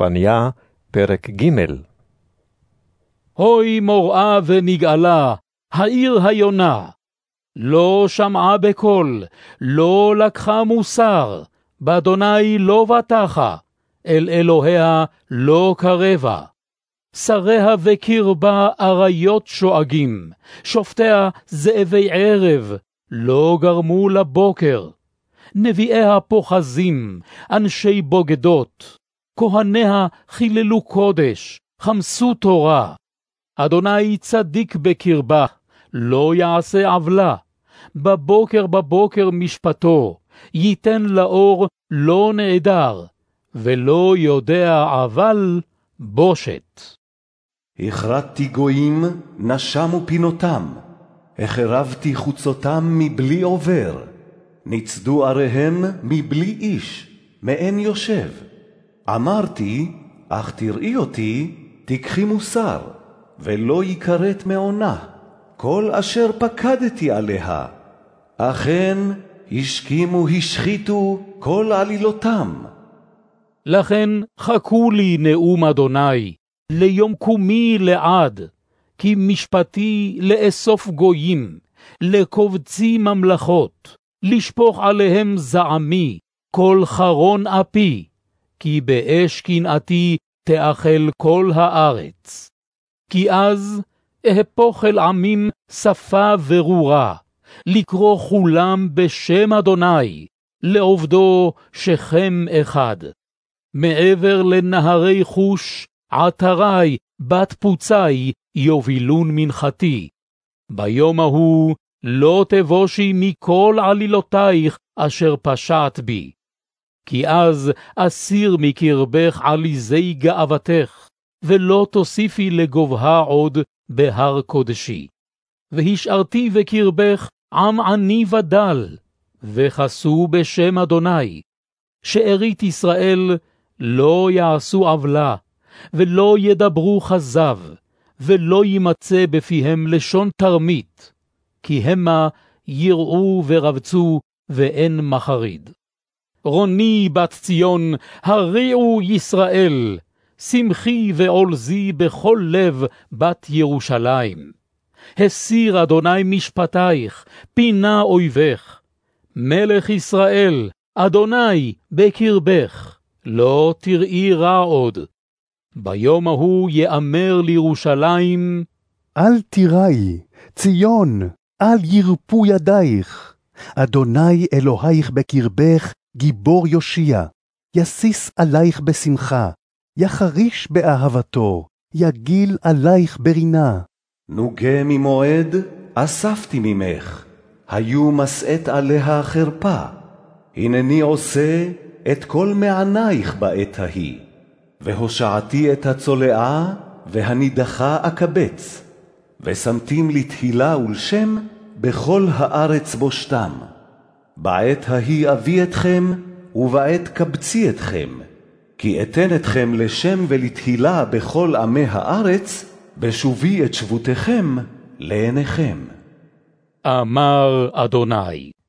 צפניה, פרק ג' הוי מוראה ונגאלה, העיר היונה. לא שמעה בקול, לא לקחה מוסר, באדוני לא בטחה, אל אלוהיה לא קרבה. שריה וקרבה אריות שואגים, שופטיה זאבי ערב, לא גרמו לבוקר. נביאיה פוחזים, אנשי בוגדות, כהניה חיללו קודש, חמסו תורה. אדוני צדיק בקרבה, לא יעשה עוולה. בבוקר בבוקר משפטו, ייתן לאור לא נעדר, ולא יודע אבל בושת. הכרתתי גויים, נשמו פינותם, החרבתי חוצותם מבלי עובר, ניצדו עריהם מבלי איש, מאין יושב. אמרתי, אך תראי אותי, תיקחי מוסר, ולא יכרת מעונה, כל אשר פקדתי עליה. אכן, השכימו השחיתו כל עלילותם. לכן חכו לי נאום אדוני, ליום קומי לעד, כי משפטי לאסוף גויים, לקובצי ממלכות, לשפוך עליהם זעמי, כל חרון אפי, כי באש קנאתי תאכל כל הארץ. כי אז אהפוך אל עמים שפה ברורה, לקרוא כולם בשם אדוני, לעובדו שכם אחד. מעבר לנהרי חוש, עטרי, בת פוצי, יובילון מנחתי. ביום ההוא לא תבושי מכל עלילותייך אשר פשעת בי. כי אז אסיר מקרבך עליזי גאוותך, ולא תוסיפי לגובהה עוד בהר קודשי. והשארתי בקרבך עם עני ודל, וכסו בשם אדוני. שארית ישראל לא יעשו עוולה, ולא ידברו כזב, ולא יימצא בפיהם לשון תרמית, כי המה יראו ורבצו, ואין מחריד. רוני בת ציון, הריעו ישראל, שמחי ועולזי בכל לב בת ירושלים. הסיר אדוני משפטייך, פינה אויבך. מלך ישראל, אדוני בקרבך, לא תראי רע עוד. ביום ההוא יאמר לירושלים, אל תיראי, ציון, אל ירפו ידייך. אדוני אלוהיך בקרבך, גיבור יושיע. יסיס עלייך בשמחה, יחריש באהבתו, יגיל עלייך ברינה. נוגה ממועד, אספתי ממך, היו משאת עליה חרפה. הנני עושה את כל מענייך בעת ההיא, והושעתי את הצולעה, והנידחה אקבץ, ושמתים לתהילה ולשם בכל הארץ בושתם. בעת ההיא אביא אתכם, ובעת קבצי אתכם, כי אתן אתכם לשם ולתהילה בכל עמי הארץ, בשובי את שבותכם לעיניכם. אמר אדוני.